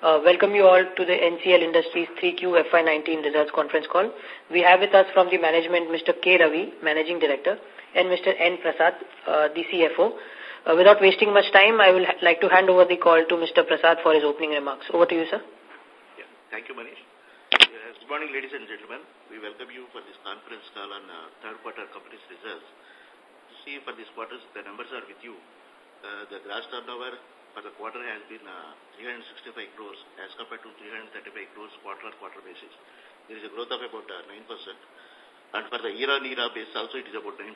Uh, welcome you all to the NCL Industries 3Q FY19 results conference call. We have with us from the management Mr. K. Ravi, Managing Director, and Mr. N. Prasad, uh, the CFO. Uh, without wasting much time, I will like to hand over the call to Mr. Prasad for his opening remarks. Over to you, sir. Yeah. Thank you, Manish. Good morning, ladies and gentlemen. We welcome you for this conference call on uh, third quarter company's results. See, for this quarter, the numbers are with you. Uh, the gross turnover for the quarter has been uh, 365 crores as compared to 335 crores quarter-on-quarter basis. There is a growth of about uh, 9%. And for the year-on-year basis also it is about 9%.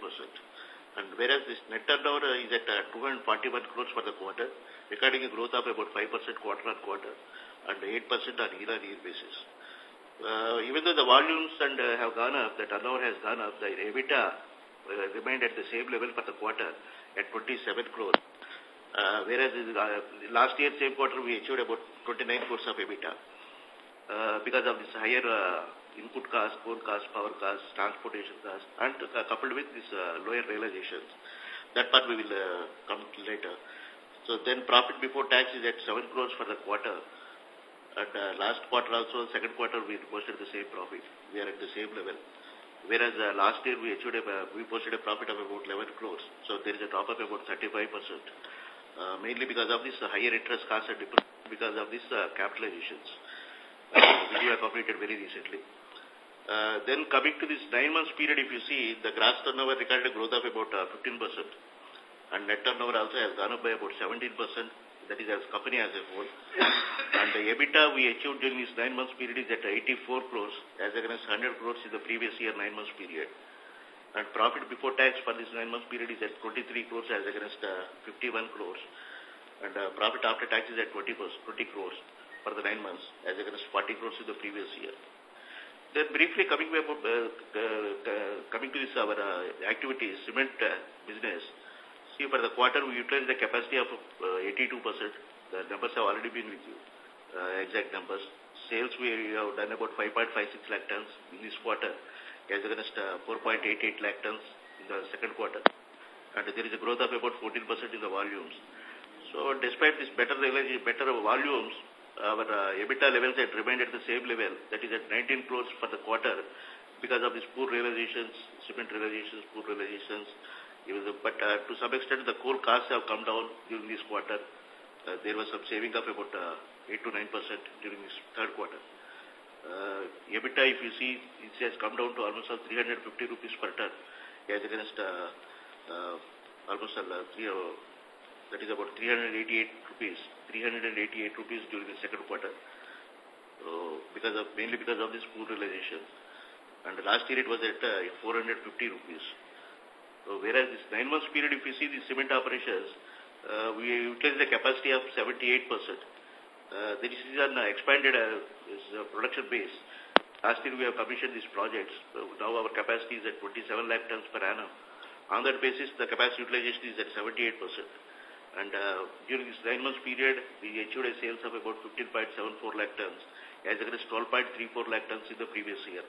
And whereas this net turnover is at uh, 241 crores for the quarter, recording a growth of about 5% quarter-on-quarter and 8% on year-on-year basis. Uh, even though the volumes and uh, have gone up, the turnover has gone up, the EBITDA uh, remained at the same level for the quarter at 27 crores. Uh, whereas uh, last year, same quarter, we achieved about 29 crores of EBITDA. Uh, because of this higher uh, input cost, coal cost, power cost, transportation cost, and uh, coupled with this uh, lower realizations. That part we will uh, come later. So then profit before tax is at 7 crores for the quarter. And uh, last quarter also, second quarter, we posted the same profit. We are at the same level. Whereas uh, last year we achieved a, uh, we posted a profit of about 11 crores. So there is a drop of about 35 percent uh, mainly because of this uh, higher interest costs and because of these uh, capitalizations, uh, which we have completed very recently. Uh, then coming to this nine months period, if you see, the gross turnover recorded a growth of about 15%, uh, and net turnover also has gone up by about 17%, that is as company as a whole. and the EBITDA we achieved during this nine months period is at 84 crores, as against 100 crores in the previous year nine months period and profit before tax for this nine month period is at 23 crores as against uh, 51 crores and uh, profit after tax is at 20, 20 crores for the nine months as against 40 crores in the previous year. Then briefly coming about uh, coming to this our activities, cement business. See, for the quarter we utilized the capacity of 82%. The numbers have already been with you, exact numbers. Sales we have done about 5.56 lakh tons in this quarter as against uh, 4.88 lakh tons in the second quarter. And there is a growth of about 14% in the volumes. So despite this better, better volumes, our uh, EBITDA levels had remained at the same level, that is at 19 crores for the quarter, because of these poor realizations, cement realizations, poor realizations. But uh, to some extent, the coal costs have come down during this quarter. There was some saving of about uh, 8 to 9% during this third quarter uh, EBITDA, if you see, it has come down to almost 350 rupees per ton, as against uh, uh, almost uh, three, uh, that is about 388 rupees, 388 rupees during the second quarter, uh, because of mainly because of this food realization. And last year it was at uh, 450 rupees. So whereas this nine months period, if you see the cement operations, uh, we utilized the capacity of 78 percent. Uh, this is an expanded uh, uh, production base. Last year we have commissioned these projects. So now our capacity is at 27 lakh tons per annum. On that basis, the capacity utilization is at 78%. And uh, during this nine months period, we achieved a sales of about 15.74 lakh tons, as against 12.34 lakh tons in the previous year.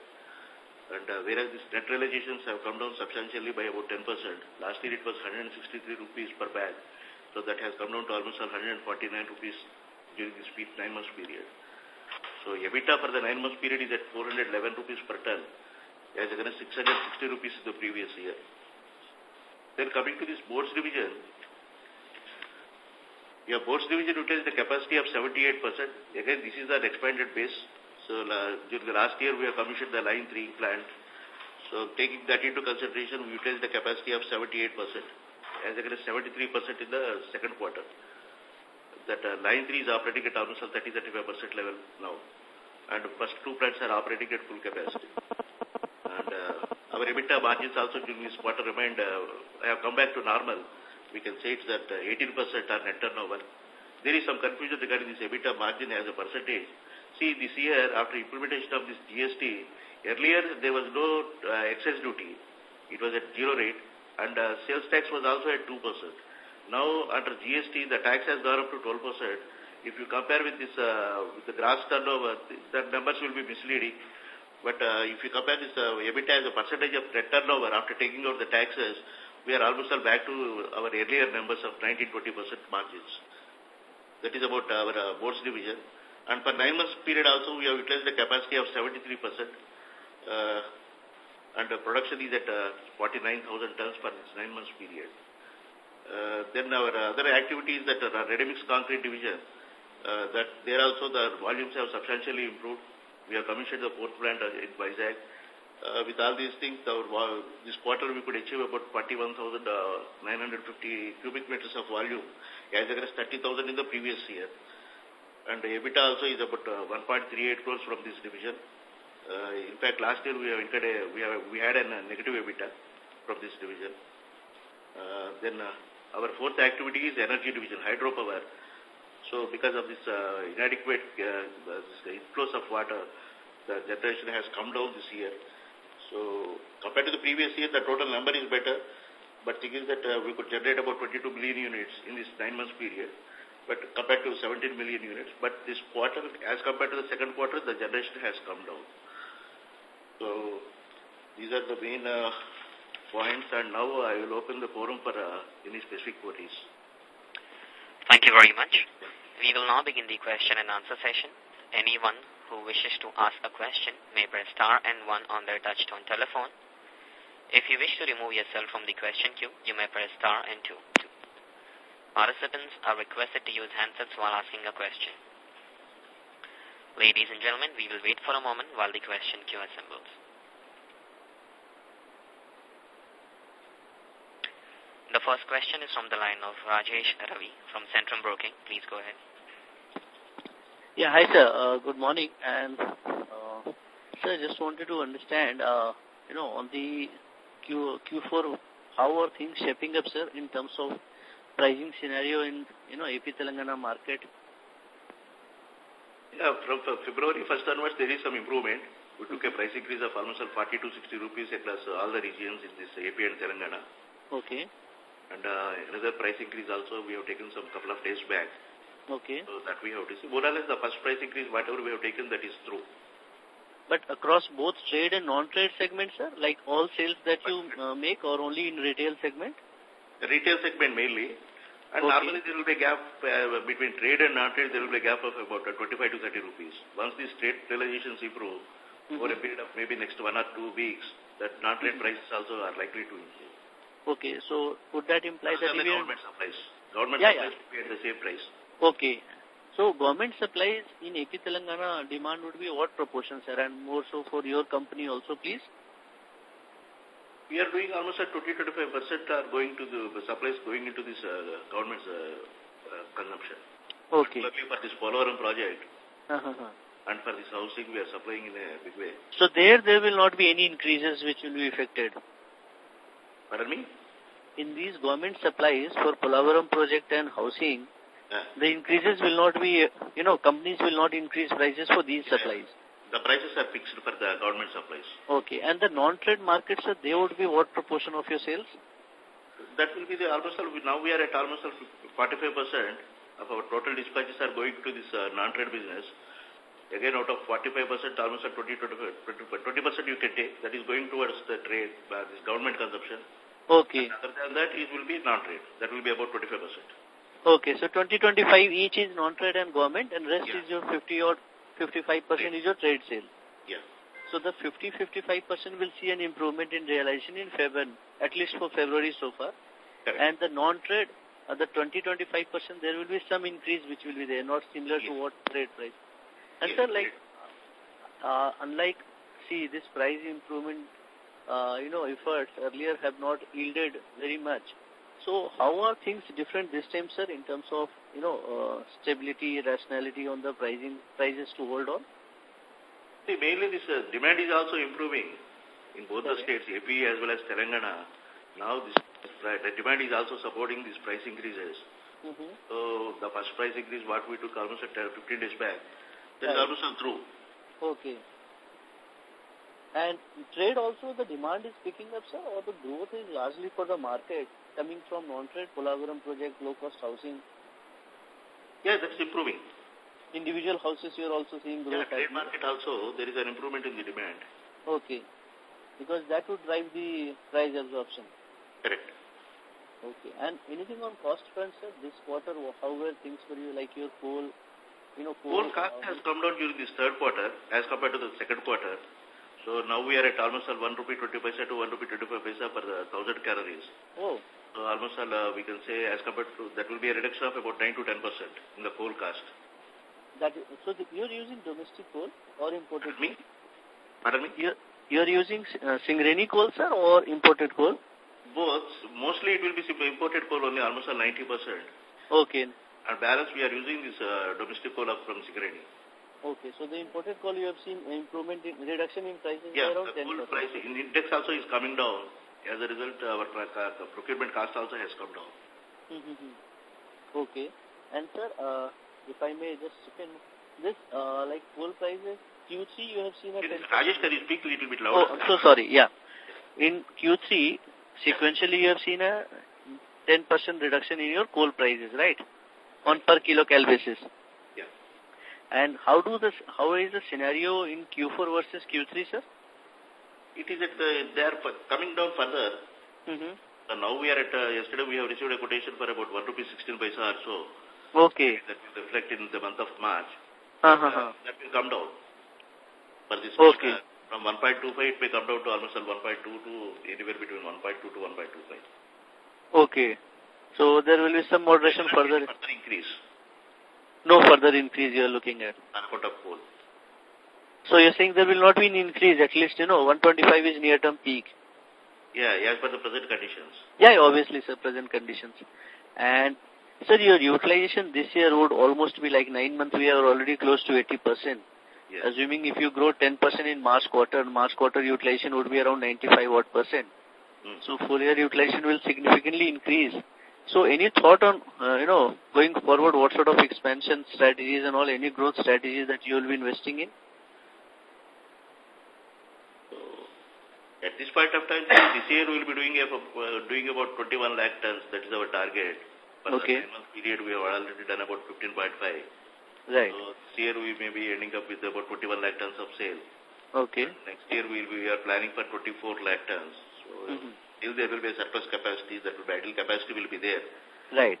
And uh, whereas these net realizations have come down substantially by about 10%, last year it was 163 rupees per bag. So that has come down to almost 149 rupees during this nine months period. So EBITDA for the nine months period is at 411 rupees per ton as against 660 rupees in the previous year. Then coming to this boards division, your boards division utilized the capacity of 78%. Again, this is an expanded base. So during the last year, we have commissioned the line 3 plant. So taking that into consideration, we utilized the capacity of 78% as against 73% in the second quarter that uh, line 3 is operating at almost 30-35% level now. And first two plants are operating at full capacity. And uh, our EBITDA margins also during this quarter remained, uh, have come back to normal. We can say it's that 18% uh, are net turnover. There is some confusion regarding this EBITDA margin as a percentage. See, this year, after implementation of this GST, earlier there was no uh, excise duty. It was at zero rate and uh, sales tax was also at 2%. Now, under GST, the tax has gone up to 12%. If you compare with this, uh, with the gross turnover, the numbers will be misleading. But uh, if you compare this uh, EBITDA as a percentage of net turnover after taking out the taxes, we are almost all back to our earlier numbers of 19-20% margins. That is about our uh, boards division. And for nine months period also, we have utilized the capacity of 73%. Uh, and the production is at uh, 49,000 tons per nine months period. Uh, then our other activities that are ready-mix concrete division, uh, that there also the volumes have substantially improved. We have commissioned the fourth plant in Vizag. Uh, with all these things, our, this quarter we could achieve about 41,950 cubic meters of volume, as against 30,000 in the previous year. And EBITDA also is about 1.38 crores from this division. Uh, in fact, last year we have incurred a, we have we had a negative EBITDA from this division. Uh, then uh, our fourth activity is energy division, hydropower. So because of this uh, inadequate uh, inflows of water, the generation has come down this year. So compared to the previous year, the total number is better. But thing is that uh, we could generate about 22 million units in this nine months period, but compared to 17 million units. But this quarter, as compared to the second quarter, the generation has come down. So these are the main uh, points, and now I will open the forum for uh, any specific queries. Thank you very much. We will now begin the question and answer session. Anyone who wishes to ask a question may press star and one on their touchtone telephone. If you wish to remove yourself from the question queue, you may press star and two. Participants are requested to use handsets while asking a question. Ladies and gentlemen, we will wait for a moment while the question queue assembles. The first question is from the line of Rajesh Ravi from Centrum Broking. Please go ahead. Yeah, hi sir. Uh, good morning. And uh, sir, just wanted to understand, uh, you know, on the Q, Q4, how are things shaping up, sir, in terms of pricing scenario in, you know, AP Telangana market? Yeah, from February 1st onwards, there is some improvement. We took a price increase of almost 40 to 60 rupees across all the regions in this AP and Telangana. Okay. And uh, another price increase also we have taken some couple of days back. Okay. So that we have to see. More or less the first price increase, whatever we have taken, that is through. But across both trade and non-trade segments, sir? Like all sales that you uh, make or only in retail segment? The retail segment mainly. And okay. normally there will be a gap uh, between trade and non-trade, there will be a gap of about uh, 25 to 30 rupees. Once these trade realizations improve, mm -hmm. over a period of maybe next one or two weeks, that non-trade mm -hmm. prices also are likely to improve. Okay, so would that imply that... the government supplies. Government yeah, supplies yeah. at the same price. Okay. So government supplies in AP Telangana demand would be what proportion, sir? And more so for your company also, please? We are doing almost at 20-25% are going to the supplies going into this uh, government's uh, uh, consumption. Okay. Particularly for this Polavaram project. Uh -huh. And for this housing, we are supplying in a big way. So there, there will not be any increases which will be affected? Pardon me? In these government supplies for Polavaram project and housing, yeah. the increases will not be, you know, companies will not increase prices for these supplies. The prices are fixed for the government supplies. Okay. And the non-trade markets, they would be what proportion of your sales? That will be the almost, now we are at almost 45% of our total dispatches are going to this uh, non-trade business. Again, out of 45%, almost 20, 20% you can take. That is going towards the trade, uh, this government consumption. Okay. And other than that, it will be non-trade. That will be about 25%. Okay, so 20-25 each is non-trade and government, and rest yeah. is your 50 or 55% is your trade sale. Yeah. So the 50-55% will see an improvement in realization in February, at least for February so far. Correct. And the non-trade, uh, the 20-25%, there will be some increase which will be there, not similar yes. to what trade price. And yes, sir, like, uh, unlike, see, this price improvement, uh, you know, efforts earlier have not yielded very much. So how are things different this time, sir, in terms of, you know, uh, stability, rationality on the pricing prices to hold on? See, mainly this uh, demand is also improving in both okay. the states, AP as well as Telangana. Now this the demand is also supporting these price increases. Mm -hmm. So the first price increase, what we took almost at 15 days back, that is almost through. Okay. And trade also, the demand is picking up, sir, or the growth is largely for the market coming from non-trade, Polavaram project, low-cost housing? Yeah, that's improving. Individual houses, you're also seeing growth. Yeah, trade market also, there is an improvement in the demand. Okay. Because that would drive the price absorption. Correct. Okay. And anything on cost front, sir? This quarter, how were things for you, like your coal, you coal, coal cost has come down during this third quarter as compared to the second quarter. So now we are at almost 1 rupee 20 paisa to 1 rupee 25 paisa per 1000 calories. Oh. So almost uh, we can say as compared to, that will be a reduction of about 9 to 10 percent in the coal cost. That so the, you're using domestic coal or imported Pardon me? Pardon me? You're, you're using uh, Singareni coal, sir, or imported coal? Both. Mostly it will be imported coal only, almost 90 percent. Okay. And balance we are using this uh, domestic coal up from Singareni. Okay, so the imported coal you have seen improvement in reduction in prices yeah, around the coal price in index also is coming down. As a result, our uh, procurement cost also has come down. Mm -hmm. Okay, and sir, uh, if I may just spin this, uh, like coal prices, Q3 you have seen a... Rajesh, can you speak a little bit louder? Oh, I'm so sorry, yeah. In Q3, sequentially you have seen a 10% reduction in your coal prices, right? On per kilo cal basis. And how do this, how is the scenario in Q4 versus Q3, sir? It is at the, they are coming down further. Mm -hmm. Now we are at, uh, yesterday we have received a quotation for about 1 rupee 16 paisa or so. Okay. That will reflect in the month of March. Uh -huh. uh, that will come down. For this okay. Uh, from 1.25 it may come down to almost 1.2 to anywhere between 1.2 to 1.25. Okay. So there will be some moderation further. Further increase. No further increase you are looking at. Account of coal. So you're saying there will not be an increase, at least, you know, 125 is near-term peak. Yeah, as per the present conditions. Yeah, obviously, sir, present conditions. And, sir, your utilization this year would almost be like nine months, we are already close to 80%. Yes. Assuming if you grow 10% in March quarter, March quarter utilization would be around 95 odd percent. Mm. So full year utilization will significantly increase. So any thought on, uh, you know, going forward, what sort of expansion strategies and all, any growth strategies that you will be investing in? So, at this point of time, this year we will be doing, a, uh, doing about 21 lakh tons. That is our target. For okay. the month period, we have already done about 15.5. Right. So this year we may be ending up with about 21 lakh tons of sale. Okay. Next year we, will be, we are planning for 24 lakh tons. So, mm -hmm still there will be a surplus capacity, that will be idle capacity will be there. Right.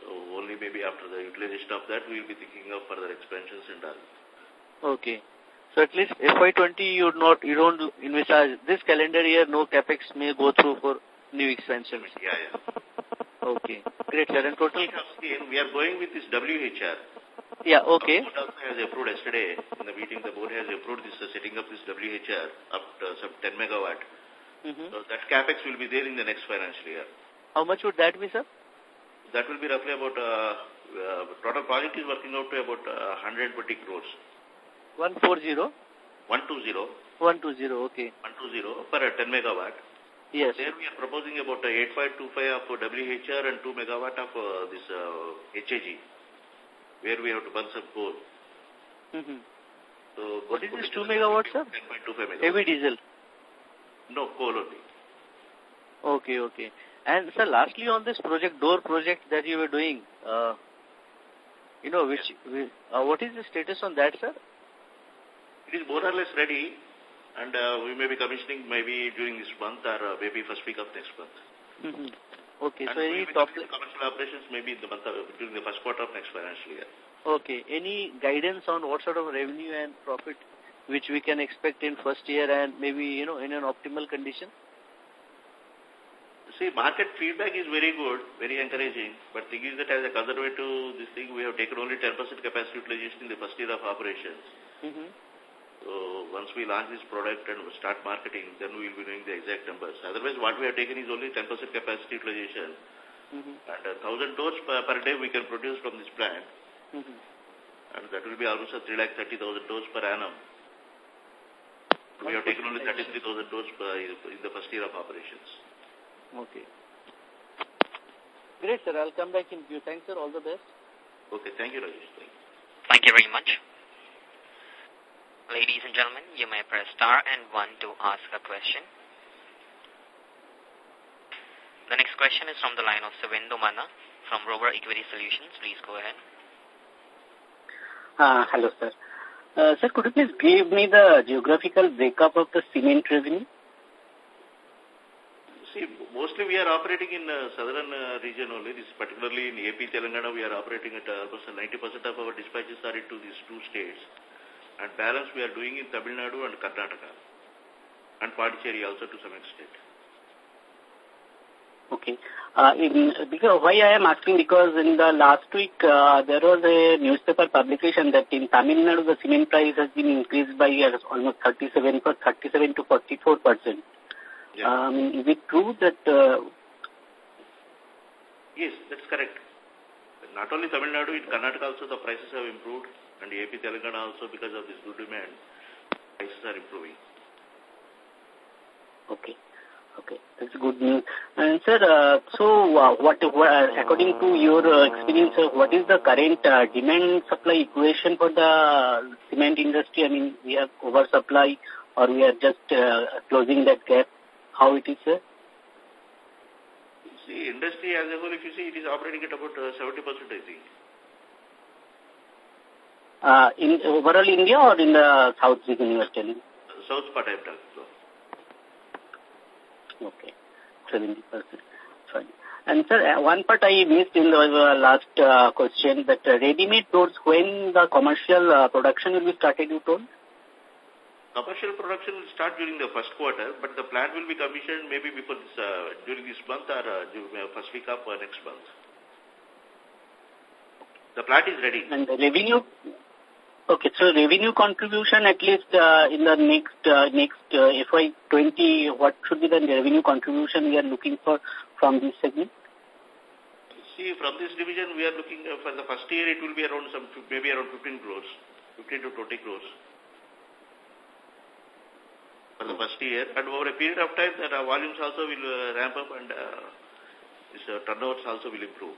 So only maybe after the utilization of that, we will be thinking of further expansions and all. Okay. So at least FY20 you not you don't envisage this calendar year no capex may go through for new expansions. Yeah, yeah. Okay. Great, sir. And total we are going with this WHR. Yeah, okay. The board has approved yesterday in the meeting. The board has approved this uh, setting up this WHR up to some 10 megawatt. Mm -hmm. So that capex will be there in the next financial year. How much would that be, sir? That will be roughly about, uh, uh, total project is working out to about uh, 120 crores. 140? 120. 120, okay. 120 per 10 megawatt. Yes. There we are proposing about 8525 of WHR and 2 megawatt of uh, this uh, HAG, where we have to burn some coal. Mm -hmm. So what is this 2 megawatt, sir? 10.25 megawatt. Heavy diesel. No, coal only. Okay, okay. And sir, lastly on this project, door project that you were doing, uh, you know, which, yes. uh, what is the status on that, sir? It is more or less ready, and uh, we may be commissioning maybe during this month or uh, maybe first week of next month. Mm -hmm. Okay, and so any top commercial operations maybe in the month of, during the first quarter of next financial year. Okay, any guidance on what sort of revenue and profit which we can expect in first year and maybe, you know, in an optimal condition? See, market feedback is very good, very encouraging, but thing is that as a conservative, this thing, we have taken only 10% capacity utilization in the first year of operations. Mm -hmm. So, once we launch this product and start marketing, then we will be doing the exact numbers. Otherwise, what we have taken is only 10% capacity utilization. Mm -hmm. And a thousand doors per, per, day we can produce from this plant. Mm -hmm. And that will be almost a 3,30,000 doors per annum. We have taken only 33,000 doors per, in the first year of operations. Okay. Great, sir. I'll come back in view. Thanks, sir. All the best. Okay. Thank you, Rajesh. Thank you. Thank you very much. Ladies and gentlemen, you may press star and one to ask a question. The next question is from the line of Savindu Mana from Rover Equity Solutions. Please go ahead. Uh, hello, sir. Uh, sir, could you please give me the geographical breakup of the cement revenue? See, mostly we are operating in uh, southern uh, region only. This particularly in AP, Telangana, we are operating at uh, almost 90% of our dispatches are into these two states. And balance we are doing in Tamil Nadu and Karnataka. And Pondicherry also to some extent. Okay. Uh, in, because why I am asking because in the last week uh, there was a newspaper publication that in Tamil Nadu the cement price has been increased by uh, almost 37, 37 to 44 percent. Yeah. Um, is it true that... Uh, yes, that's correct. Not only Tamil Nadu, in Karnataka also the prices have improved and AP Telangana also because of this good demand, prices are improving. Okay. Okay, that's good news. And sir, uh, so uh, what, uh, according to your uh, experience, uh, what is the current uh, demand supply equation for the cement industry? I mean, we have oversupply or we are just uh, closing that gap? How it is, sir? See, industry as a whole, if you see, it is operating at about 70%, I think. Uh, in overall India or in the south region you are telling? South part I am talking. Okay, 70%. Fine. And sir, uh, one part I missed in the uh, last uh, question that uh, ready-made doors, when the commercial uh, production will be started, you told? Commercial production will start during the first quarter, but the plant will be commissioned maybe before this, uh, during this month or uh, during, first week of uh, next month. The plant is ready. And the revenue, okay, so revenue contribution at least uh, in the next uh, next uh, FY20, what should be the revenue contribution we are looking for from this segment? See, from this division, we are looking uh, for the first year, it will be around some, maybe around 15 crores, 15 to 20 crores for the first year. And over a period of time, that our volumes also will uh, ramp up and uh, this uh, turnovers also will improve.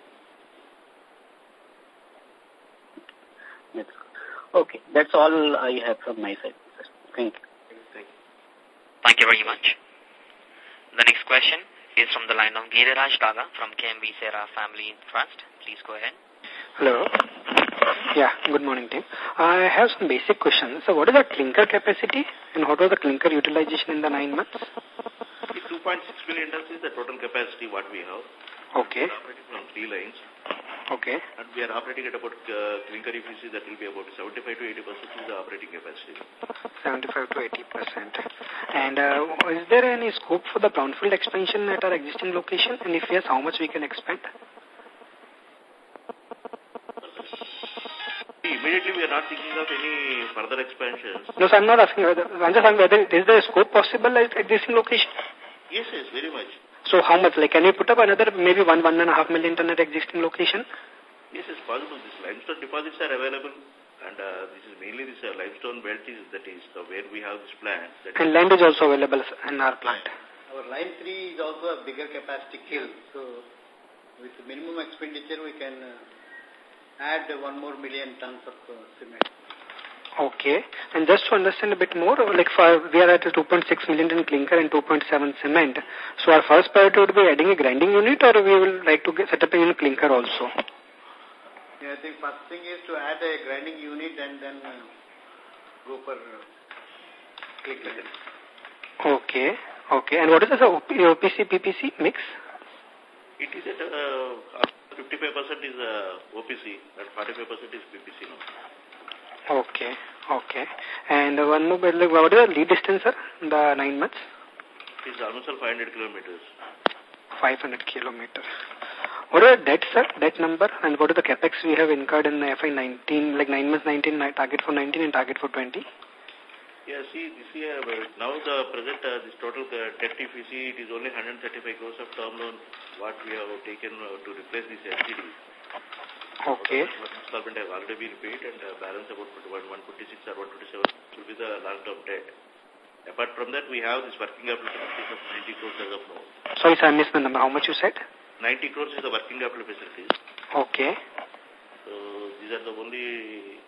Okay, that's all I have from my side. Thank you. Thank you. Very much. The next question is from the line of Giriraj Daga from KM Visaria Family Trust. Please go ahead. Hello. Yeah, good morning, team. I have some basic questions. So what is the clinker capacity and what was the clinker utilization in the nine months? 2.6 million tons is the total capacity what we have. Okay. from three lines. Okay. And we are operating at about uh, clinker efficiency that will be about 75 to 80 percent is the operating capacity. 75 to 80 percent. And uh, is there any scope for the brownfield expansion at our existing location? And if yes, how much we can expand? Immediately, we are not thinking of any further expansions. No, sir, I'm not asking whether, I'm just asking whether is there a scope possible at existing location? Yes, yes, very much. So how much? Like, can you put up another maybe one, one and a half million ton at existing location? Yes, it's possible. These limestone deposits are available. And uh, this is mainly this uh, limestone belt is that is uh, where we have this plant. and land is also available in our plant. Our line 3 is also a bigger capacity kiln. So with minimum expenditure we can uh, add one more million tons of uh, cement. Okay. And just to understand a bit more, like for, we are at a 2.6 million ton clinker and 2.7 cement. So our first priority would be adding a grinding unit or we will like to get, set up a unit clinker also? Yeah, I think first thing is to add a grinding unit and then go for uh, clinker. Okay. Okay. And what is the OPC, PPC mix? It is at 55% uh, is uh, OPC and 45% is PPC now. Okay, okay. And uh, one more, like, what is the lead distance, sir, in the nine months? It is almost 500 kilometers. 500 kilometers. What is the debt, sir, debt number, and what is the capex we have incurred in FY19, like nine months 19, target for 19 and target for 20? Yeah, see, this year, now the present, uh, this total uh, debt, if you see, it is only 135 crores of term loan, what we have taken uh, to replace this NCD. Okay. Installment has already been paid and uh, balance about 156 or 127 will be the long-term debt. Apart from that, we have this working capital facilities of 90 crores as of now. Sorry, sir, I missed the number. How much you said? 90 crores is the working capital facilities. Okay. So, these are the only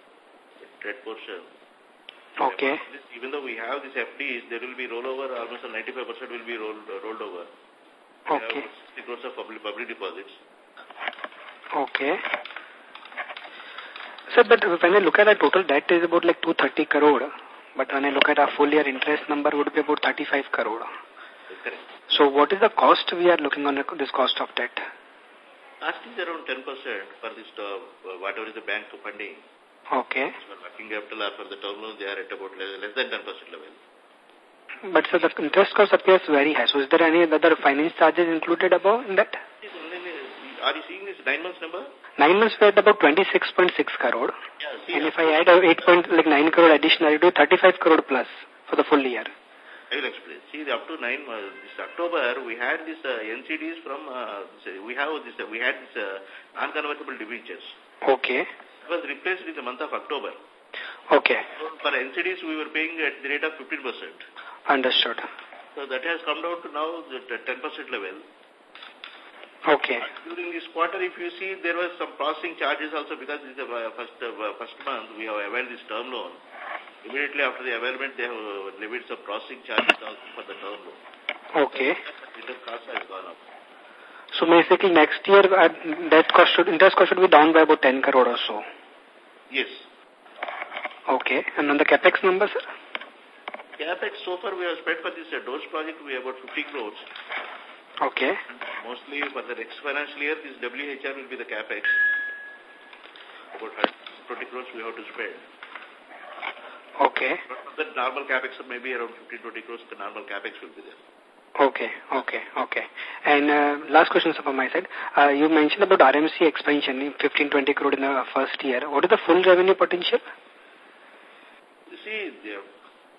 debt portion. Okay. This, even though we have this FDs, there will be rollover, almost 95% will be rolled, uh, rolled over. We Okay. have 60 crores of public, public deposits. Okay. Sir, but when I look at our total debt is about like 230 crore, but when I look at our full year interest number would be about 35 crore. Correct. So what is the cost we are looking on this cost of debt? Cost is around 10% for this, uh, whatever is the bank funding. Okay. For working capital or for the term loan, they are at about less than 10% level. But so the interest cost appears very high. So is there any other finance charges included above in that? Are you seeing this nine months number? Nine months we had about 26.6 crore. See, and if I add 8 point, like 9 crore additional, I do 35 crore plus for the full year. I will explain. See, the up to nine uh, this October, we had this uh, NCDs from, uh, we have this, uh, we had this uh, non-convertible debentures. Okay. It was replaced in the month of October. Okay. So for NCDs, we were paying at the rate of 15%. Understood. So that has come down to now the 10% level. Okay. During this quarter, if you see, there was some processing charges also because this is the uh, first, uh, first month we have availed this term loan. Immediately after the availment, they have uh, levied some processing charges also for the term loan. Okay. Interest cost has gone up. So basically next year uh, that cost should, interest cost should be down by about 10 crore or so. Yes. Okay. And on the capex number, sir? CapEx, so far we have spent for this uh, dose project, we have about 50 crores. Okay. Mostly for the next financial year, this WHR will be the CapEx. About 20 crores we have to spend. Okay. But the normal CapEx, maybe around 15, 20 crores, the normal CapEx will be there. Okay, okay, okay. And uh, last question from my side. Uh, you mentioned about RMC expansion, 15-20 crore in the first year. What is the full revenue potential? You see, the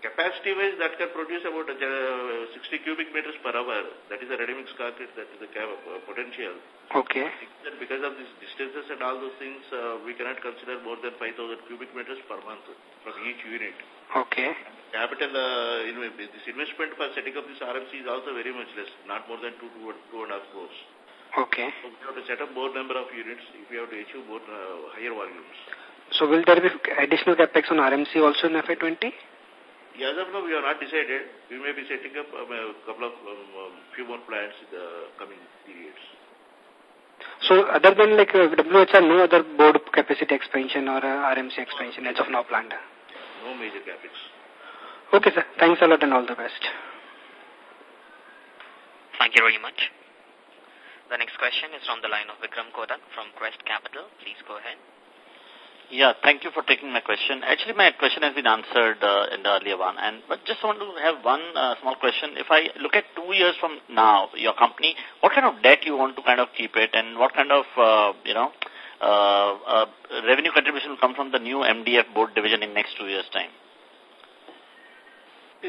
capacity wise that can produce about uh, 60 cubic meters per hour. That is a ready mix concrete, that is the uh, potential. Okay. Because of these distances and all those things, uh, we cannot consider more than 5,000 cubic meters per month from each unit. Okay. Capital, uh, know, this investment for setting up this RMC is also very much less, not more than two, two, two and a half crores. Okay. So we have to set up more number of units if we have to achieve more uh, higher volumes. So will there be additional capex on RMC also in FY20? Yeah, as of now, we have not decided. We may be setting up um, a couple of, um, um, few more plants in the coming periods. So other than like uh, WHR, no other board capacity expansion or uh, RMC expansion as of now planned? No major capex. Okay, sir. Thanks a lot and all the best. Thank you very much. The next question is from the line of Vikram Kodak from Quest Capital. Please go ahead. Yeah, thank you for taking my question. Actually, my question has been answered uh, in the earlier one, and but just want to have one uh, small question. If I look at two years from now, your company, what kind of debt you want to kind of keep it, and what kind of uh, you know uh, uh, revenue contribution will come from the new MDF board division in next two years' time?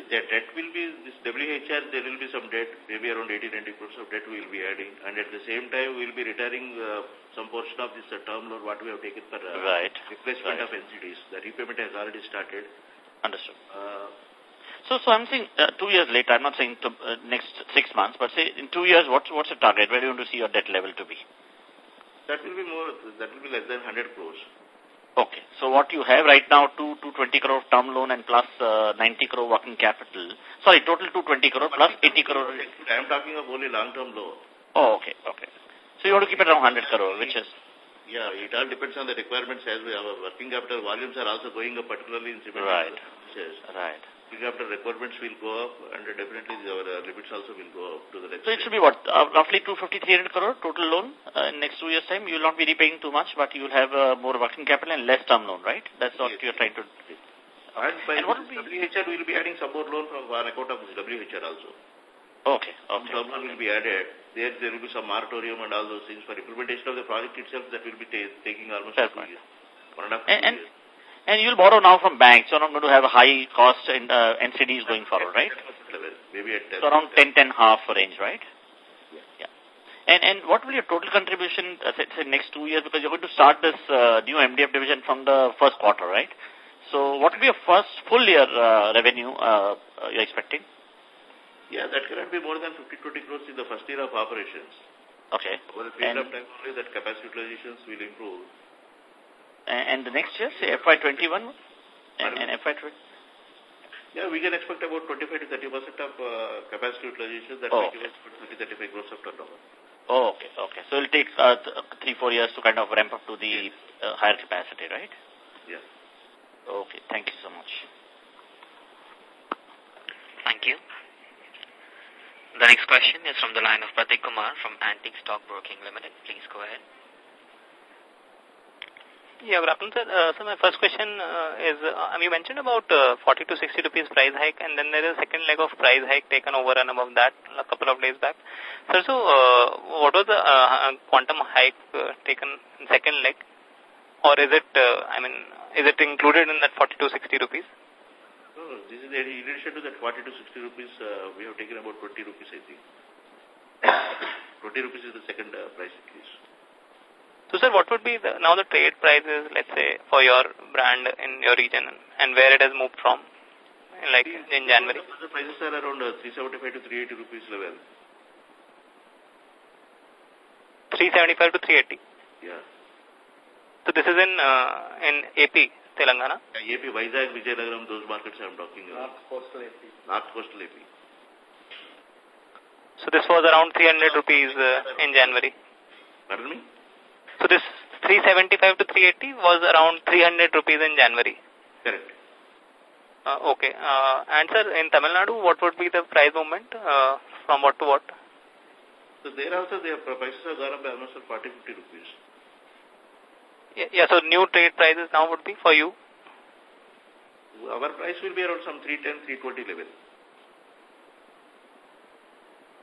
The debt will be, this WHR, there will be some debt, maybe around 80, 90 crores of debt we will be adding. And at the same time, we will be retiring uh, some portion of this uh, term loan, what we have taken for uh, right. replacement right. of NCDs. The repayment has already started. Understood. Uh, so, so I'm saying uh, two years later, I'm not saying to, uh, next six months, but say in two years, what's, what's the target? Where do you want to see your debt level to be? that will be more, that will be less than 100 crores. Okay. So what you have right now, 2 220 crore term loan and plus uh, 90 crore working capital. Sorry, total 220 crore plus 80 crore. I am talking of only long-term loan. Oh, okay, okay. So you want to keep it around 100 crore, which is? Yeah, it all depends on the requirements as we, have. our working capital volumes are also going up, particularly in cement. Right. Yes. Right. Capital requirements will go up and definitely our uh, limits also will go up to the next So it should be what, uh, roughly 250, 300 crore total loan uh, in next two years' time? You will not be repaying too much, but you will have uh, more working capital and less term loan, right? That's what Yes. you're trying to do. And by And what will be- WHR, we will be adding some more loan from on account of WHR also. Okay, okay. term loan will be added. There, there will be some moratorium and all those things for implementation of the project itself that will be ta taking almost Fair two point. years. One and a half, and, years. And you'll borrow now from banks. You're not going to have a high cost in uh, NCDs going forward, right? Maybe at 10. So around 10, 10 half range, right? Yeah. And and what will your total contribution, uh, say, say next two years, because you're going to start this uh, new MDF division from the first quarter, right? So what will be your first full year uh, revenue uh, uh, you're expecting? Yeah, that cannot be more than 50, 20 crores in the first year of operations. Okay. Over a period And, of time only that capacity utilizations will improve. And the next year, say FY21 and, and FY20? Yeah, we can expect about 25 to 30 percent of uh, capacity utilization. That Oh, will give us 30, 35 crores of turnover. Oh, okay, okay. So it'll take uh, th three, four years to kind of ramp up to the uh, higher capacity, right? Yeah. Okay, thank you so much. Thank you. The next question is from the line of Pratik Kumar from Antique Stock Broking Limited. Please go ahead. Yeah, good afternoon, sir. Uh, so my first question uh, is, uh, you mentioned about uh, 40 to 60 rupees price hike, and then there is a second leg of price hike taken over and above that a couple of days back. Sir, so uh, what was the uh, quantum hike uh, taken in second leg? Or is it, uh, I mean, is it included in that 40 to 60 rupees? No, this is in addition to that 40 to 60 rupees, uh, we have taken about 20 rupees, I think. 20 rupees is the second uh, price increase. So, sir, what would be the, now the trade prices, let's say, for your brand in your region and where it has moved from, like in January? The prices are around uh, 375 to 380 rupees level. 375 to 380? Yeah. So this is in uh, in AP, Telangana? Yeah, AP, Vizag, Vizianagaram, those markets I'm talking about. North coastal AP. North coastal AP. So this was around 300 rupees uh, in January? Pardon me? So this 375 to 380 was around 300 rupees in January. Correct. Uh, okay. Uh, and sir, in Tamil Nadu, what would be the price movement uh, from what to what? So there also their prices have gone up by almost 40, 50 rupees. Yeah, yeah, so new trade prices now would be for you? Our price will be around some 310, 320 level.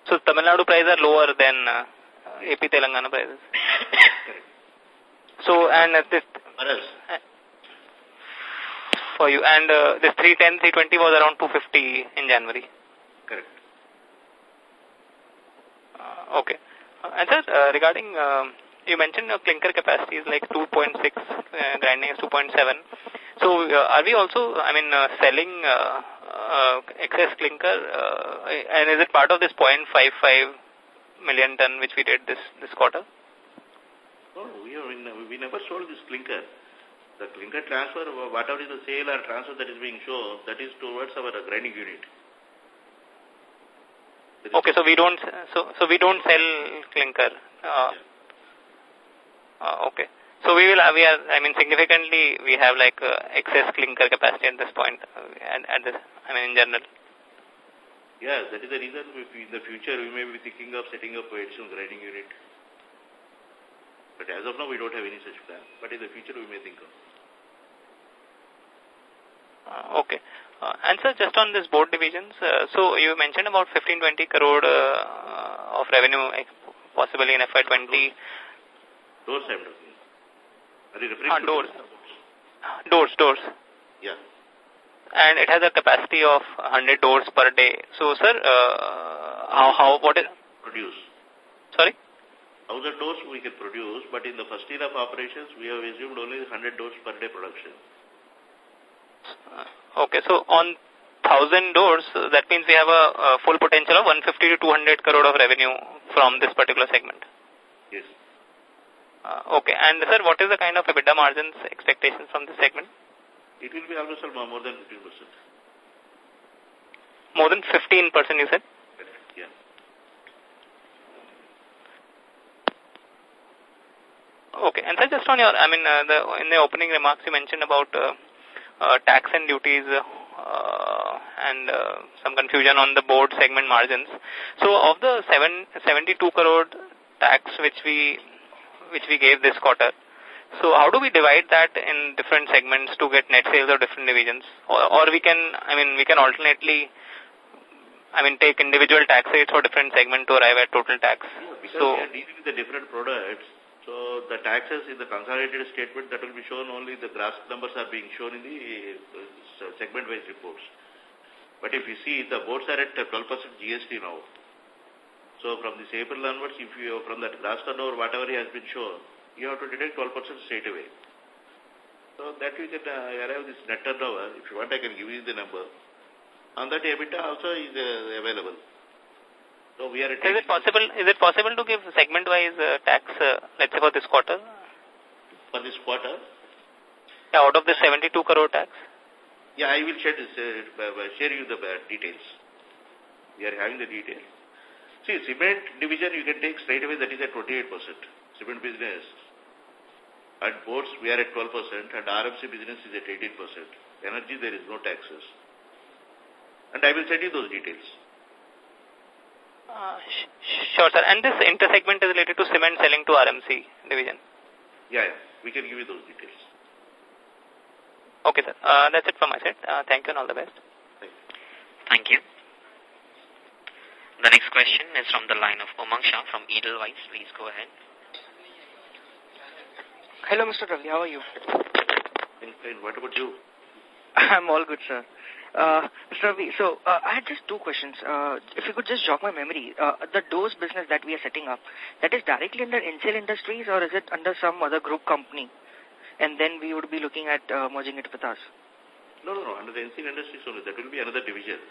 So Tamil Nadu prices are lower than uh, AP Telangana prices? So, and uh, this... For us? For you. And uh, this 310, 320 was around 250 in January? Correct. Uh, okay. Uh, and sir, uh, regarding... Um, you mentioned your clinker capacity is like 2.6, uh, grinding is 2.7. So, uh, are we also, I mean, uh, selling uh, uh, excess clinker, uh, and is it part of this 0.55 million ton which we did this this quarter? No, we, are, we never sold this clinker. The clinker transfer, whatever is the sale or transfer that is being shown, that is towards our grinding unit. Okay, so we don't so so we don't sell clinker. Uh, uh, okay. So we will, we are, I mean, significantly, we have like uh, excess clinker capacity at this point, uh, at, at this, I mean, in general. Yeah, that is the reason in the future we may be thinking of setting up additional grinding unit. But as of now, we don't have any such plan. But in the future, we may think of. Uh, okay. Uh, and sir, just on this board divisions, uh, so you mentioned about 15-20 crore uh, of revenue possibly in FY20. Doors I'm talking. Are you referring ah, to doors? Doors, doors. Yeah. And it has a capacity of 100 doors per day. So, sir, uh, how, how, what is... Produce. Sorry? 1000 doors we can produce, but in the first year of operations, we have assumed only 100 doors per day production. Uh, okay, so on 1000 doors, that means we have a, a full potential of 150 to 200 crore of revenue from this particular segment. Yes. Uh, okay, and sir, what is the kind of EBITDA margins expectations from this segment? It will be almost more than 15%. More than 15%, you said? Yeah. Okay, and sir, just on your, I mean, uh, the, in the opening remarks, you mentioned about uh, uh, tax and duties uh, and uh, some confusion on the board segment margins. So, of the seven, 72 crore tax which we which we gave this quarter, so how do we divide that in different segments to get net sales of different divisions? Or, or we can, I mean, we can alternately, I mean, take individual tax rates for different segment to arrive at total tax. Because so, we are dealing with the different products, so the taxes in the consolidated statement that will be shown only the gross numbers are being shown in the uh, segment-wise reports. But if you see, the boards are at 12% GST now. So from this April onwards, if you from that gross turnover, whatever has been shown, you have to deduct 12% straight away. So that you can uh, arrive this net turnover. If you want, I can give you the number. And that EBITDA also is uh, available. So we are. Is it possible? Is it possible to give segment-wise uh, tax, uh, let's say for this quarter? For this quarter? Yeah, out of the 72 crore tax. Yeah, I will share this, uh, share you the uh, details. We are having the details. See, cement division you can take straight away that is at 28%. Cement business. At boards we are at 12% and RMC business is at 18%. Energy there is no taxes. And I will send you those details. Uh, sure, sir. And this intersegment is related to cement selling to RMC division? Yeah, yeah. We can give you those details. Okay, sir. Uh, that's it from my side. Uh, thank you and all the best. Thank you. Thank you. The next question is from the line of Umang Shah from Edelweiss. Please go ahead. Hello, Mr. Ravi. How are you? Fine, What about you? I'm all good, sir. Uh, Mr. Ravi, so uh, I had just two questions. Uh, if you could just jog my memory, uh, the doors business that we are setting up, that is directly under NCL Industries or is it under some other group company? And then we would be looking at uh, merging it with us. No, no, no. Under the NCL Industries only. That will be another division.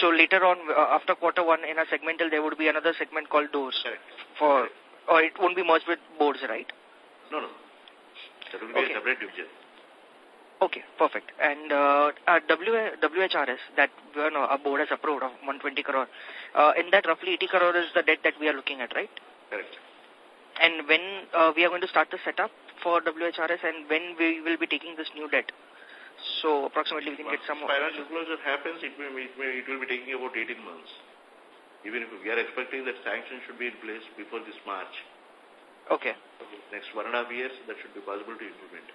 So later on, uh, after quarter one, in a segmental, there would be another segment called doors. Correct. For, or it won't be merged with boards, right? No, no. That will be Okay. a separate division. Okay, perfect. And uh, uh, w WHRS that you know, our board has approved of 120 crore, uh, in that roughly 80 crore is the debt that we are looking at, right? Correct. And when uh, we are going to start the setup for WHRS and when we will be taking this new debt? So approximately we can Once get some... financial closure happens, it, may, it, may, it will be taking about 18 months. Even if we are expecting that sanction should be in place before this March. Okay. Next one and a half years, that should be possible to implement.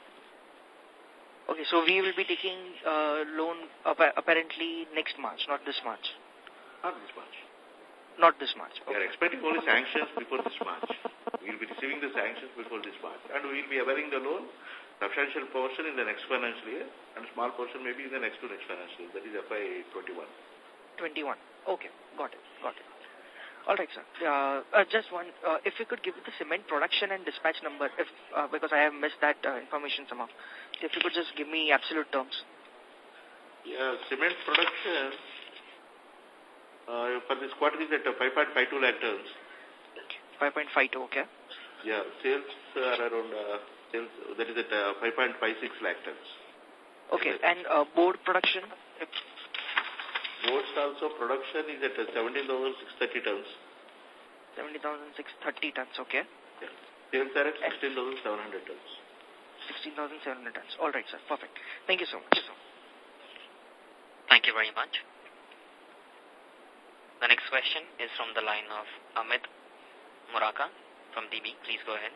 Okay, so we will be taking uh, loan appa apparently next March, not this March. Not this March. Not this March. We are expecting only sanctions before this March. We will be receiving the sanctions before this March. And we will be availing the loan, substantial portion in the next financial year, and a small portion maybe in the next to next financial year. That is FY 21. 21. Okay, got it, got it. All right, sir. Uh, uh, just one, uh, if you could give the cement production and dispatch number, if uh, because I have missed that uh, information somehow. If you could just give me absolute terms. Yeah, cement production uh, for this quarter is at uh, 5.52 lakh tons. 5.52, okay. Yeah, sales are around, uh, sales, that is at uh, 5.56 lakh tons. Okay, and uh, board production, if Boards also production is at uh, 17,630 tons. 70,630 tons, okay. Yeah. Sales are at 16,700 tons. 16,700 tons. All right, sir. Perfect. Thank you so much. Thank you very much. The next question is from the line of Amit Murarka from DB. Please go ahead.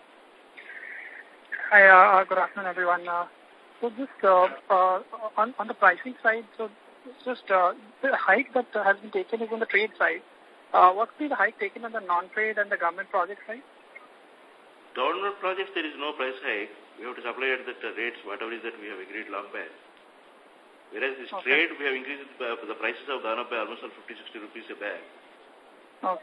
Hi, uh, good afternoon, everyone. Uh, so just uh, uh, on, on the pricing side, so just uh, the hike that has been taken is on the trade side. Uh, what's been the hike taken on the non-trade and the government project side? Government projects, there is no price hike. We have to supply at the uh, rates, whatever is that we have agreed long back. Whereas this Okay. trade, we have increased, the prices have gone up by almost 50, 60 rupees a bag. Oh.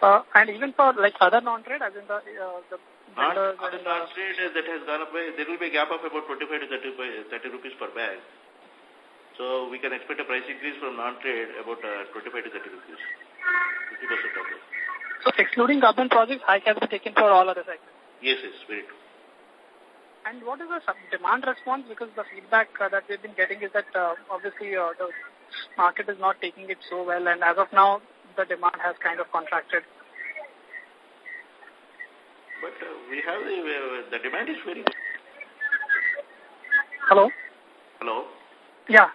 Uh, and even for like other non-trade, as in the uh, the On, vendors on the uh, non-trade, uh, that has gone up by, there will be a gap of about 25 to 30, by- 30 rupees per bag. So we can expect a price increase from non-trade about uh, 25 to 30 rupees. 50% of so excluding government projects, hike has been taken for all other segments. Yes, yes, very true. And what is the demand response? Because the feedback uh, that we've been getting is that uh, obviously uh, the market is not taking it so well, and as of now, the demand has kind of contracted. But uh, we have the, uh, the demand is very good. Hello? Hello? Yeah.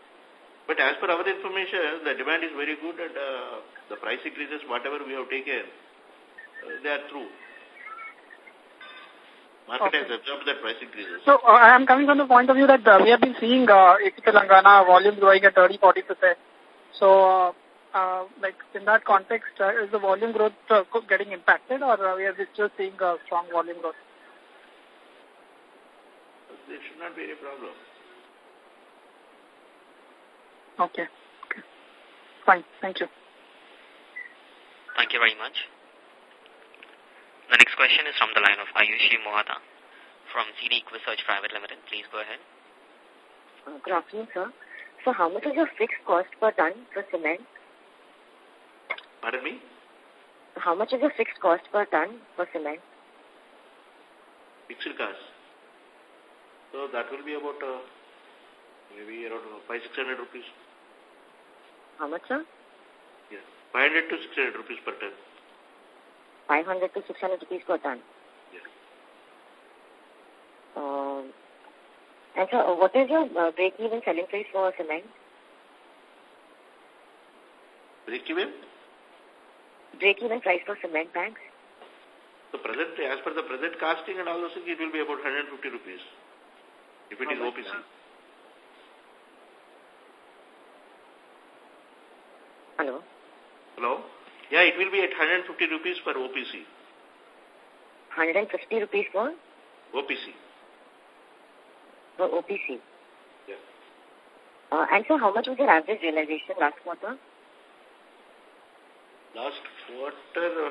But as per our information, the demand is very good and uh, the price increases, whatever we have taken, uh, they are true. Market Okay. has absorbed that price increases. So uh, I am coming from the point of view that uh, we have been seeing uh, AP Telangana volume growing at 30 40 percent. So, uh, uh, like in that context, uh, is the volume growth uh, getting impacted, or uh, we are just seeing uh, strong volume growth? There should not be any problem. Okay. okay. Fine. Thank you. Thank you very much. The next question is from the line of Ayushi Mohata from CD Research Private Limited. Please go ahead. Uh, Good afternoon, sir. So how much is your fixed cost per ton for cement? Pardon me? How much is your fixed cost per ton for cement? Fixed cost. So that will be about uh, maybe around uh, 5 600 rupees. How much, sir? Yeah. 500 to 600 rupees per ton. 500 to 600 rupees per ton. Yeah. Um, and sir, uh, what is your uh, break-even selling price for cement? Break even? break-even price for cement bags? The present, as per the present casting and all those things, it will be about 150 rupees. If it How is OPC. Hello? Hello? Yeah, it will be at 150 rupees per OPC. 150 rupees for? OPC. For OPC? Yeah. Uh, and so how much was your average realization last quarter? Last quarter, uh,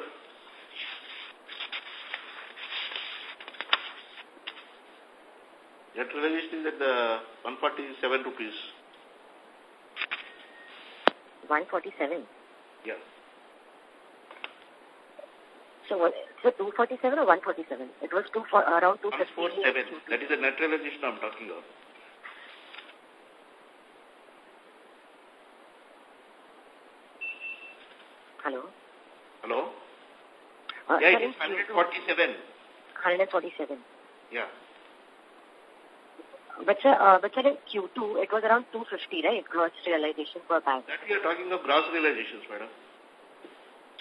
Net realization is at the 147 rupees. 147? Yes. So what, so 247 or 147? It was two for, around 250. 147. That is the net realization I'm talking of. Hello? Hello? Uh, yeah, it is 147. 147. Yeah. But sir, uh, but sir, in Q2, it was around 250, right? Gross realization per bag. That we are talking of gross realizations, madam.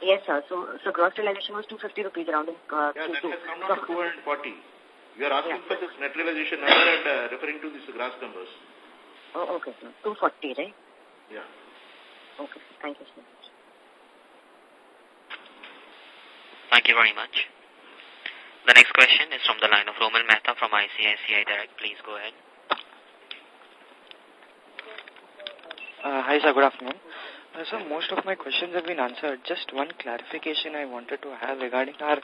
Yes, sir. So, so gross realization was 250 rupees around in uh, yeah, Q2. that has come down to 240. You are asking yeah. for this net realization number and uh, referring to these gross numbers. Oh, okay, sir. 240, right? Yeah. Okay, thank you so much. Thank you very much. The next question is from the line of Roman Mehta from ICICI Direct. Please go ahead. Uh, hi, sir. Good afternoon. Uh, so most of my questions have been answered. Just one clarification I wanted to have regarding our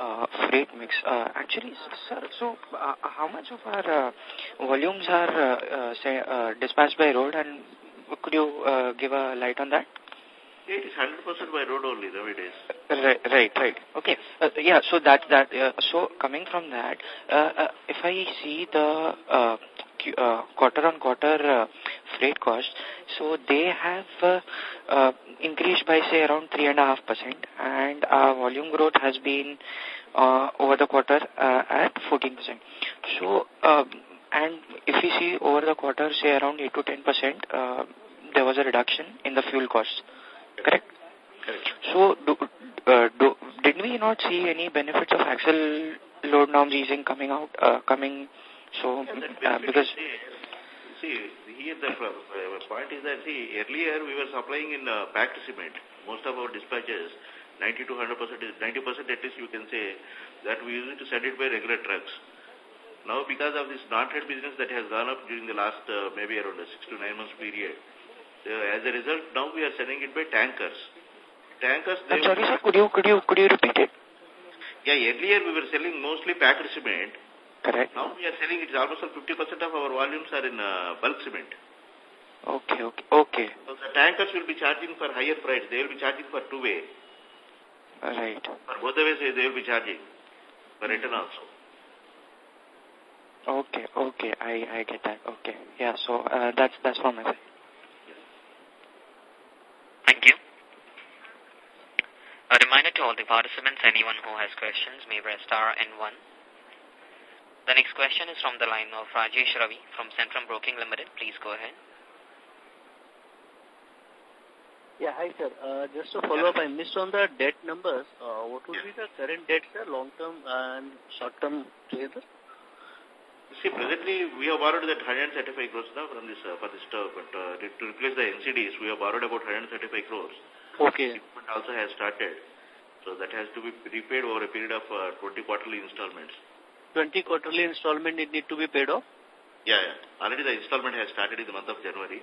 uh, freight mix. Uh, actually, sir, so uh, how much of our uh, volumes are uh, uh, say, uh, dispatched by road and could you uh, give a light on that? It is 100% by road only nowadays. Right, right, right. Okay. Uh, yeah, so that, that, uh, so coming from that, uh, uh, if I see the, uh, uh, quarter on quarter, uh, freight cost, so they have, uh, uh, increased by say around three and a half percent and our volume growth has been, uh, over the quarter, uh, at 14%. So, um, and if we see over the quarter, say around 8 to 10%, uh, there was a reduction in the fuel costs. Correct? Correct. So, do, uh, do, did we not see any benefits of axle load norms easing coming out, uh, coming, so, yeah, uh, because... See, here the uh, point is that, see, earlier we were supplying in uh, packed cement. Most of our dispatches, 90 to 100 percent, 90 percent at least you can say, that we used to send it by regular trucks. Now, because of this non-trade business that has gone up during the last uh, maybe around a six to nine months period, uh, as a result, now we are sending it by tankers. Tankers. I'm sorry, sir. Could you could you could you repeat it? Yeah, earlier we were selling mostly packed cement. Correct. Now we are selling it almost 50% of our volumes are in uh, bulk cement. Okay, okay, okay. So the tankers will be charging for higher price. They will be charging for two way. Right. For both the ways they will be charging. For return also. Okay, okay, I I get that. Okay, yeah. So uh, that's that's from my side. Thank you. A reminder to all the participants, anyone who has questions may press star and one. The next question is from the line of Rajesh Ravi from Centrum Broking Limited. Please go ahead. Yeah, hi sir. Uh, just to follow up, I missed on the debt numbers. Uh, what would be the current debt, sir, long-term and short-term together? See, presently we have borrowed that 135 crores now from this, uh, for this stuff, but uh, to replace the NCDs, we have borrowed about 135 crores. Okay. Shipment also has started. So that has to be repaid over a period of uh, 20 quarterly installments. 20 quarterly installment it need to be paid off? Yeah, yeah. Already the installment has started in the month of January.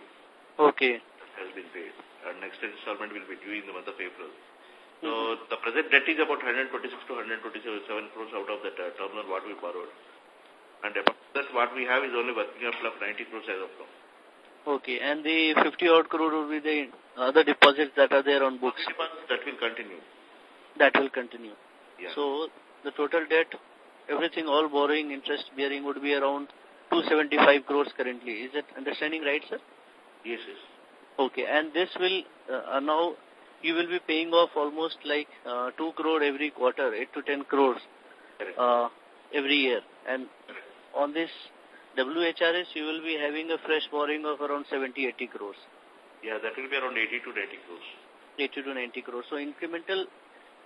Okay. Has been paid. And next installment will be due in the month of April. So mm -hmm. the present debt is about 126 to 127 crores out of that uh, term loan what we borrowed. And that's what we have is only working capital of 90 crores as of now. Okay, and the 50 odd crore will be the other deposits that are there on books? That will continue. That will continue. Yeah. So the total debt everything, all borrowing, interest bearing would be around 275 crores currently. Is that understanding right, sir? Yes, yes. Okay, and this will, uh, now you will be paying off almost like uh, 2 crore every quarter, 8 to 10 crores uh, every year. And on this WHRS, you will be having a fresh borrowing of around 70, 80 crores. Yeah, that will be around 80 to 90 crores. 80 to 90 crores. So incremental,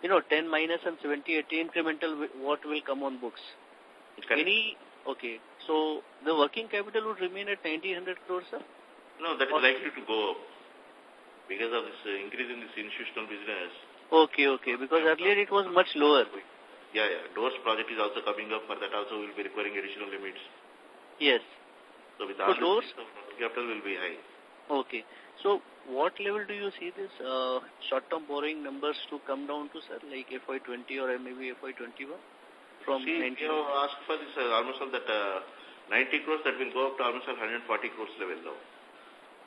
you know, 10 minus and 70, 80 incremental, what will come on books? Correct. Any, okay. So the working capital would remain at 900 crores, sir? No, that is likely to go up because of this uh, increase in this institutional business. Okay, okay. Because earlier it was much lower. Yeah, yeah. Doors project is also coming up. For that also will be requiring additional limits. Yes. So with So doors? capital will be high. Okay. So what level do you see this uh, short-term borrowing numbers to come down to, sir, like FY20 or maybe FY21? From See, 90 you know, asked for this uh, almost all that uh, 90 crores that will go up to almost all 140 crores level now.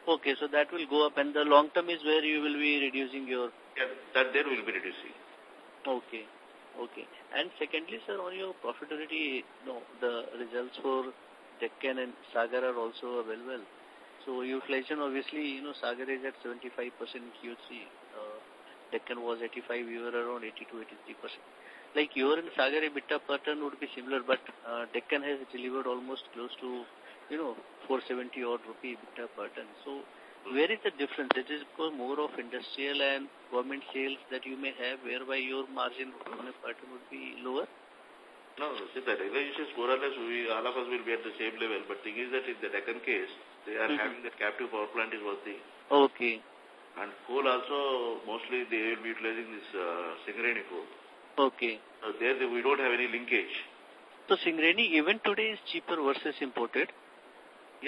Okay, so that will go up and the long term is where you will be reducing your... Yeah, that there will be reducing. Okay, okay. And secondly, sir, on your profitability, no, the results for Deccan and Sagar are also well, well. So utilization, obviously, you know, Sagar is at 75% Q3. Uh, Deccan was 85, you were around 82, 83%. Like your and Sagar EBITDA per ton would be similar, but uh, Deccan has delivered almost close to, you know, 470 odd rupee EBITDA per ton. So where is the difference? It is because more of industrial and government sales that you may have, whereby your margin on a per would be lower? No, see the realizations more or less we, all of us will be at the same level. But thing is that in the Deccan case, they are Mhm. having that captive power plant is one thing. Okay, And coal also, mostly they will be utilizing this uh, Singareni coal. okay. So there they, we don't have any linkage. So Singareni even today is cheaper versus imported?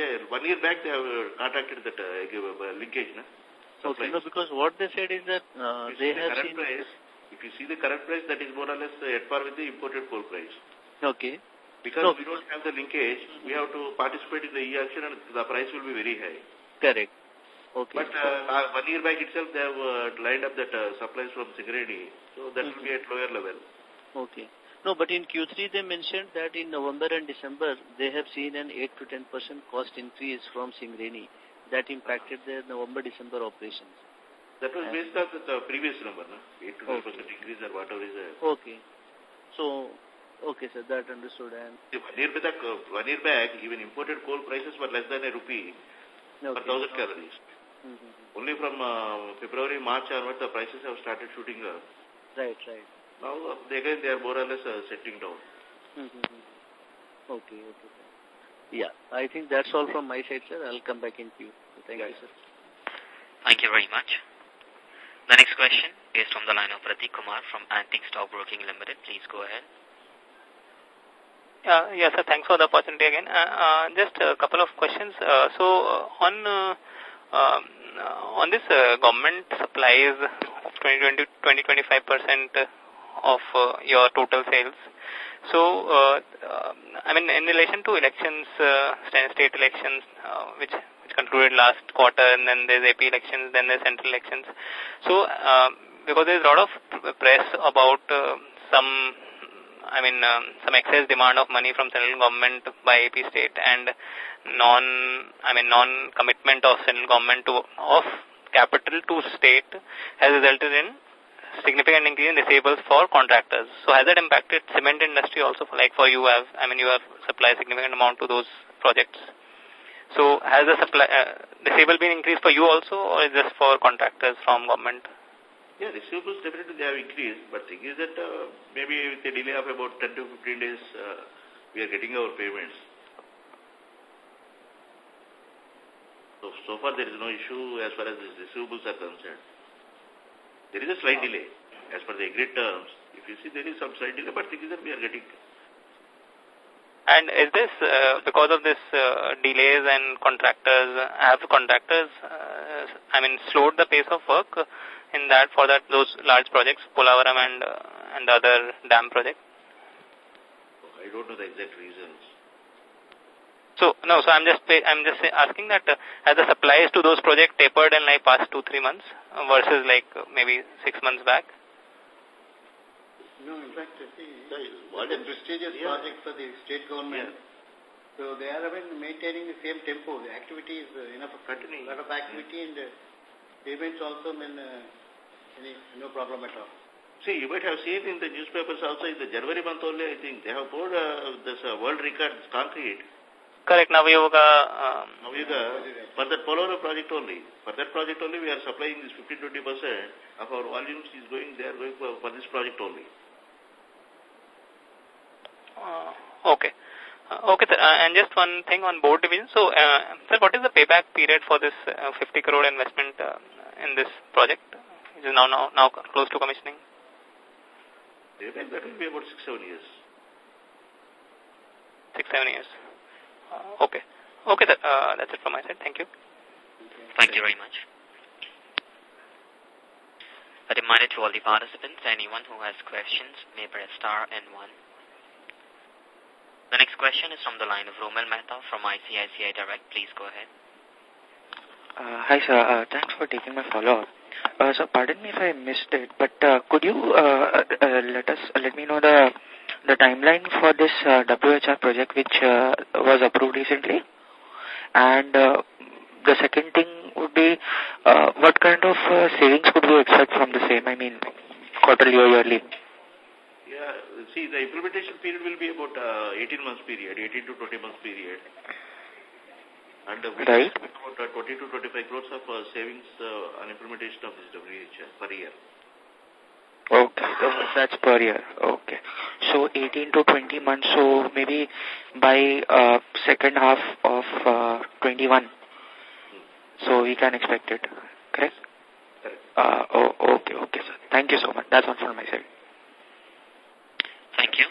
Yeah, one year back they have uh, contacted that uh, give, linkage. Na? Okay, no, because what they said is that uh, If you they see the have current seen... price, if you see the current price, that is more or less at par with the imported coal price. Okay, Because No. we don't have the linkage, we have to participate in the e-auction and the price will be very high. correct. Okay. But uh, one year back itself, they have uh, lined up that uh, supplies from Singareni, so that will be at lower level. Okay. No, but in Q3 they mentioned that in November and December they have seen an 8 to 10 percent cost increase from Singareni that impacted their November-December operations. That was And- based on the, previous number, na? 8 to 10 percent increase or whatever is there. Okay. So, okay, sir, that understood. And See, One year, back, uh, one year back, even imported coal prices were less than a rupee per okay. thousand calories. Mhm. Only from uh, February, March onward, the prices have started shooting up. Right, right. Now, uh, they, again, they are more or less uh, settling down. Mhm. Okay, okay. sir. Yeah, I think that's all from my side, sir. I'll come back in queue. Thank you, sir. Thank you very much. The next question is from the line of Pratik Kumar from Antique Stock Broking Limited. Please go ahead. Uh, yes, sir. Thanks for the opportunity again. Uh, uh, just a couple of questions. Uh, so, uh, on uh, um, uh, on this uh, government supplies of 20, 25 percent of uh, your total sales. So, uh, uh, I mean, in relation to elections, uh, state elections, uh, which which concluded last quarter, and then there's AP elections, then there's central elections. So, uh, because there's a lot of press about uh, some I mean, um, some excess demand of money from central government by AP state and non, I mean, non-commitment of central government to, of capital to state has resulted in significant increase in receivables for contractors. So has that impacted cement industry also for, like for you have, I mean, you have supplied significant amount to those projects. So has the supply, uh, receivable been increased for you also or is this for contractors from government? Yeah, receivables definitely they have increased, but thing is that uh, maybe with a delay of about 10 to 15 days, uh, we are getting our payments. So, so far there is no issue as far as the receivables are concerned. There is a slight delay as per the agreed terms. If you see there is some slight delay, but thing is that we are getting And is this, uh, because of this uh, delays and contractors, have contractors, uh, I mean, slowed the pace of work in that, for that, those large projects, Polavaram and, uh, and the other dam project? I don't know the exact reasons. So, no, so I'm just, I'm just asking that, uh, has the supplies to those projects tapered in like past two, three months uh, versus like uh, maybe six months back? No, in fact, see, what a prestigious yeah. project for the state government. So they are I mean, maintaining the same tempo. The activity is uh, enough of Continuing. lot of activity and uh, payments also mean uh, any, no problem at all. See, you might have seen in the newspapers also in the January month only, I think, they have poured uh, this uh, world record concrete Correct, Navayuga. Um, Navayuga, for that Polora project only. For that project only, we are supplying this 15-20% of our volumes is going, they are going for, for this project only. Uh, okay. Uh, okay, sir. Uh, and just one thing on board division. So, uh, sir, what is the payback period for this uh, 50 crore investment uh, in this project? It is now, now, now close to commissioning. Payback, that will be about six, seven years. Six, seven years. Uh, okay. Okay, sir. Uh, that's it from my side. Thank you. Thank you very much. A reminder to all the participants, anyone who has questions may press star and one. The next question is from the line of Romel Mehta from ICICI Direct. Please go ahead. Uh, hi, sir. Uh, thanks for taking my follow-up. Uh, so, pardon me if I missed it, but uh, could you uh, uh, let us let me know the the timeline for this uh, WHR project which uh, was approved recently? And uh, the second thing would be uh, what kind of uh, savings could we expect from the same? I mean, quarterly or yearly? Yeah, see, the implementation period will be about uh, 18 months period, 18 to 20 months period. And uh, we right. about uh, 20 to 25 crores of uh, savings uh, on implementation of this WHR per year. Okay, that's per year. Okay. So 18 to 20 months, so maybe by uh, second half of uh, 21. So we can expect it, correct? Correct. Uh, oh, okay, okay, sir. Thank you so much. That's all from my side. Thank you.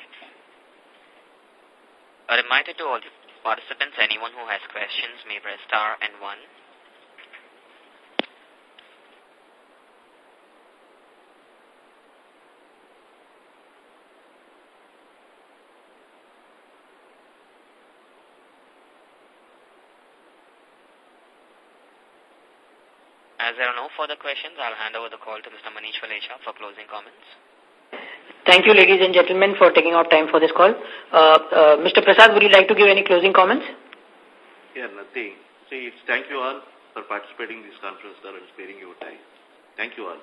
A reminder to all the participants, anyone who has questions may press star and one. As there are no further questions, I'll hand over the call to Mr. Manish Valecha for closing comments. Thank you, ladies and gentlemen, for taking out time for this call. Uh, uh, Mr. Prasad, would you like to give any closing comments? Yeah, nothing. See, it's thank you all for participating in this conference call and sparing your time. Thank you all.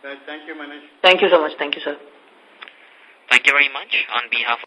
Thank you, Manish. Thank you so much. Thank you, sir. Thank you very much. On behalf